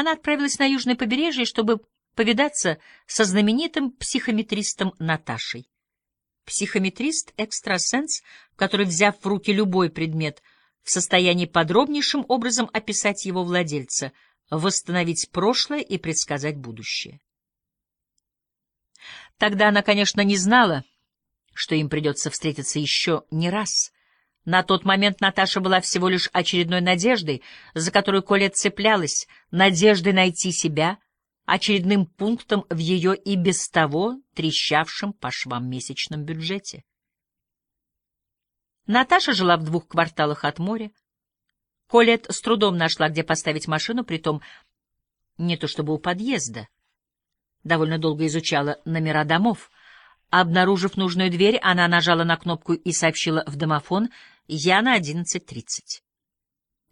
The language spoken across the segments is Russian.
Она отправилась на южное побережье, чтобы повидаться со знаменитым психометристом Наташей. Психометрист — экстрасенс, который, взяв в руки любой предмет, в состоянии подробнейшим образом описать его владельца, восстановить прошлое и предсказать будущее. Тогда она, конечно, не знала, что им придется встретиться еще не раз. На тот момент Наташа была всего лишь очередной надеждой, за которую Колет цеплялась, надеждой найти себя, очередным пунктом в ее и без того трещавшем по швам месячном бюджете. Наташа жила в двух кварталах от моря. Колет с трудом нашла, где поставить машину, притом не то чтобы у подъезда. Довольно долго изучала номера домов. Обнаружив нужную дверь, она нажала на кнопку и сообщила в домофон «Я на 11.30».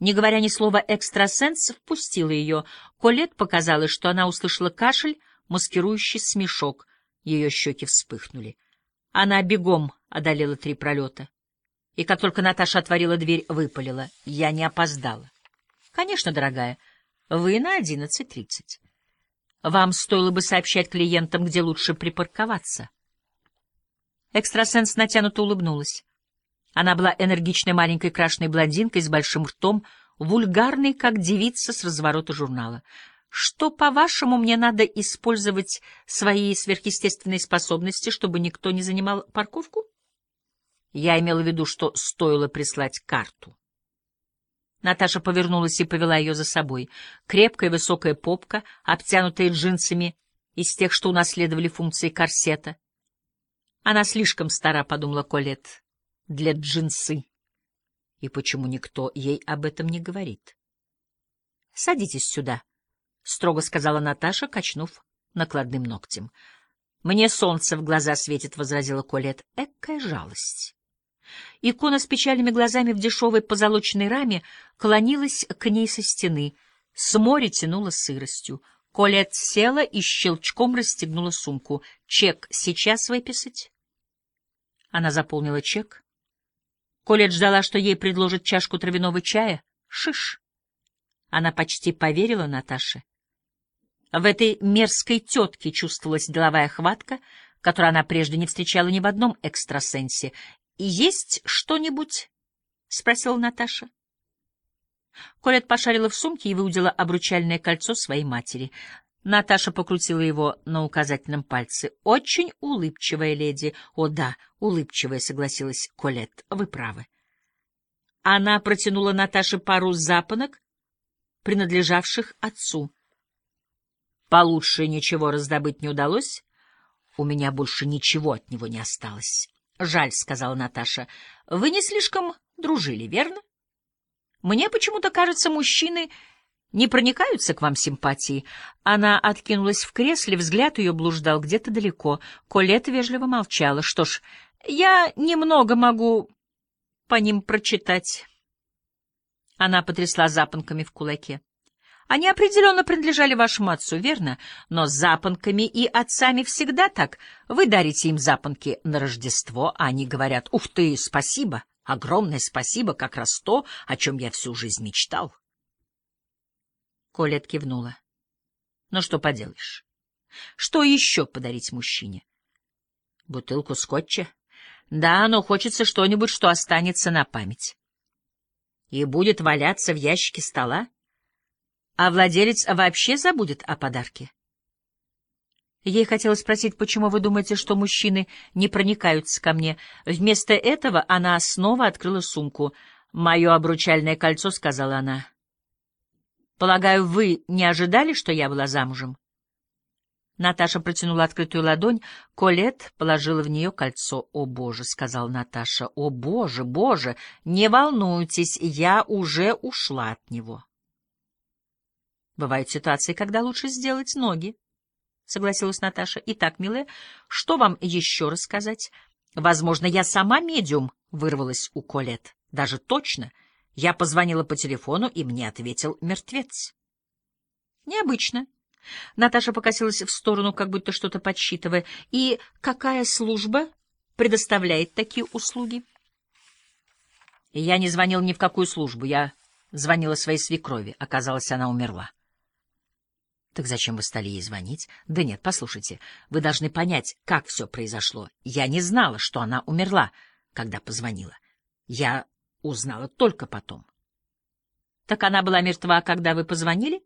Не говоря ни слова, экстрасенс впустила ее. Колет показалось, что она услышала кашель, маскирующий смешок. Ее щеки вспыхнули. Она бегом одолела три пролета. И как только Наташа отворила дверь, выпалила. Я не опоздала. — Конечно, дорогая, вы на одиннадцать тридцать. Вам стоило бы сообщать клиентам, где лучше припарковаться. Экстрасенс натянуто улыбнулась. Она была энергичной маленькой крашеной блондинкой с большим ртом, вульгарной, как девица с разворота журнала. Что, по-вашему, мне надо использовать свои сверхъестественные способности, чтобы никто не занимал парковку? Я имела в виду, что стоило прислать карту. Наташа повернулась и повела ее за собой. Крепкая высокая попка, обтянутая джинсами из тех, что унаследовали функции корсета. Она слишком стара, — подумала Колет, для джинсы. И почему никто ей об этом не говорит? — Садитесь сюда, — строго сказала Наташа, качнув накладным ногтем. — Мне солнце в глаза светит, — возразила Колет. — Экая жалость. Икона с печальными глазами в дешевой позолоченной раме клонилась к ней со стены. С моря тянула сыростью. Колет села и щелчком расстегнула сумку. «Чек сейчас выписать?» Она заполнила чек. Колет ждала, что ей предложат чашку травяного чая. Шиш! Она почти поверила Наташе. В этой мерзкой тетке чувствовалась деловая хватка, которую она прежде не встречала ни в одном экстрасенсе, есть что-нибудь? — спросила Наташа. Колет пошарила в сумке и выудила обручальное кольцо своей матери. Наташа покрутила его на указательном пальце. — Очень улыбчивая леди. — О, да, улыбчивая, — согласилась Колет. — Вы правы. Она протянула Наташе пару запонок, принадлежавших отцу. Получше ничего раздобыть не удалось. У меня больше ничего от него не осталось. — Жаль, — сказала Наташа. — Вы не слишком дружили, верно? Мне почему-то кажется, мужчины не проникаются к вам симпатией. Она откинулась в кресле, взгляд ее блуждал где-то далеко. Колет вежливо молчала. Что ж, я немного могу по ним прочитать. Она потрясла запонками в кулаке. Они определенно принадлежали вашему отцу, верно? Но запонками и отцами всегда так. Вы дарите им запонки на Рождество, а они говорят «Ух ты, спасибо, огромное спасибо, как раз то, о чем я всю жизнь мечтал». Колет кивнула. «Ну что поделаешь? Что еще подарить мужчине? Бутылку скотча? Да, но хочется что-нибудь, что останется на память. И будет валяться в ящике стола? а владелец вообще забудет о подарке. Ей хотелось спросить, почему вы думаете, что мужчины не проникаются ко мне. Вместо этого она снова открыла сумку. «Мое обручальное кольцо», — сказала она. «Полагаю, вы не ожидали, что я была замужем?» Наташа протянула открытую ладонь. Колет положила в нее кольцо. «О, Боже!» — сказала Наташа. «О, Боже, Боже! Не волнуйтесь, я уже ушла от него». Бывают ситуации, когда лучше сделать ноги, — согласилась Наташа. — Итак, милая, что вам еще рассказать? Возможно, я сама медиум, — вырвалась у Колет. Даже точно. Я позвонила по телефону, и мне ответил мертвец. Необычно. Наташа покосилась в сторону, как будто что-то подсчитывая. И какая служба предоставляет такие услуги? Я не звонил ни в какую службу. Я звонила своей свекрови. Оказалось, она умерла. Так зачем вы стали ей звонить? Да нет, послушайте, вы должны понять, как все произошло. Я не знала, что она умерла, когда позвонила. Я узнала только потом. Так она была мертва, когда вы позвонили?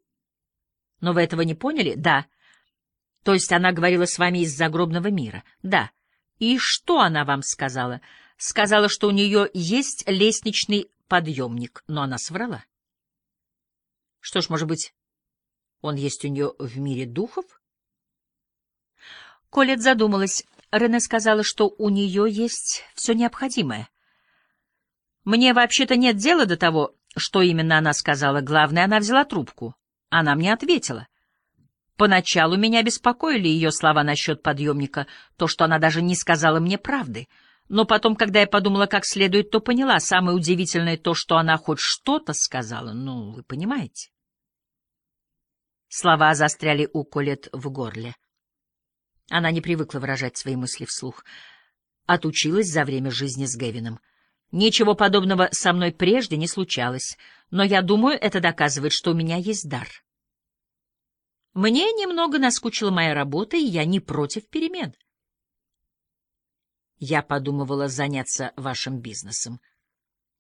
Но вы этого не поняли? Да. То есть она говорила с вами из загробного мира? Да. И что она вам сказала? Сказала, что у нее есть лестничный подъемник, но она соврала. Что ж, может быть, он есть у нее в мире духов? Колет задумалась. Рене сказала, что у нее есть все необходимое. Мне вообще-то нет дела до того, что именно она сказала. Главное, она взяла трубку. Она мне ответила. Поначалу меня беспокоили ее слова насчет подъемника, то, что она даже не сказала мне правды. Но потом, когда я подумала как следует, то поняла. Самое удивительное то, что она хоть что-то сказала. Ну, вы понимаете. Слова застряли у Колет в горле. Она не привыкла выражать свои мысли вслух. Отучилась за время жизни с Гевином. Ничего подобного со мной прежде не случалось, но я думаю, это доказывает, что у меня есть дар. Мне немного наскучила моя работа, и я не против перемен. Я подумывала заняться вашим бизнесом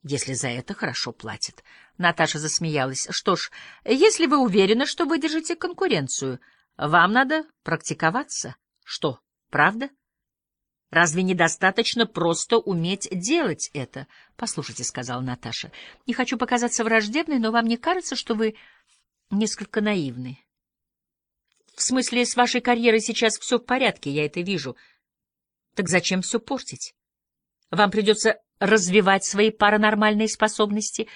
если за это хорошо платят. Наташа засмеялась. Что ж, если вы уверены, что выдержите конкуренцию, вам надо практиковаться. Что, правда? Разве недостаточно просто уметь делать это? Послушайте, — сказала Наташа, — не хочу показаться враждебной, но вам не кажется, что вы несколько наивны? В смысле, с вашей карьерой сейчас все в порядке, я это вижу. Так зачем все портить? Вам придется развивать свои паранормальные способности.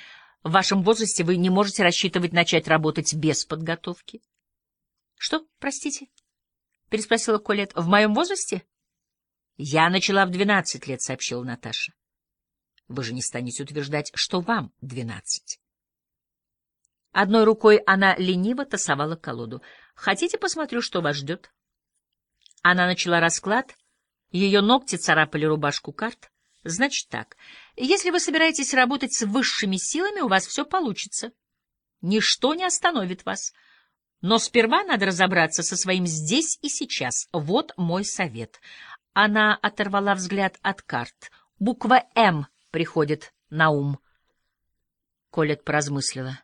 В вашем возрасте вы не можете рассчитывать начать работать без подготовки. — Что, простите? — переспросила Колет. — В моем возрасте? — Я начала в двенадцать лет, — сообщила Наташа. — Вы же не станете утверждать, что вам двенадцать. Одной рукой она лениво тасовала колоду. — Хотите, посмотрю, что вас ждет? Она начала расклад. Ее ногти царапали рубашку карт. Значит так, если вы собираетесь работать с высшими силами, у вас все получится. Ничто не остановит вас. Но сперва надо разобраться со своим здесь и сейчас. Вот мой совет. Она оторвала взгляд от карт. Буква «М» приходит на ум. Колет поразмыслила.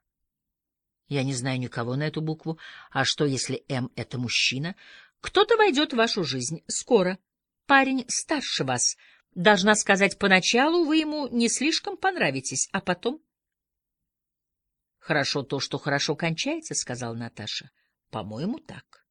Я не знаю никого на эту букву. А что, если «М» — это мужчина? Кто-то войдет в вашу жизнь скоро. Парень старше вас — Должна сказать, поначалу вы ему не слишком понравитесь, а потом... — Хорошо то, что хорошо кончается, — сказала Наташа. — По-моему, так.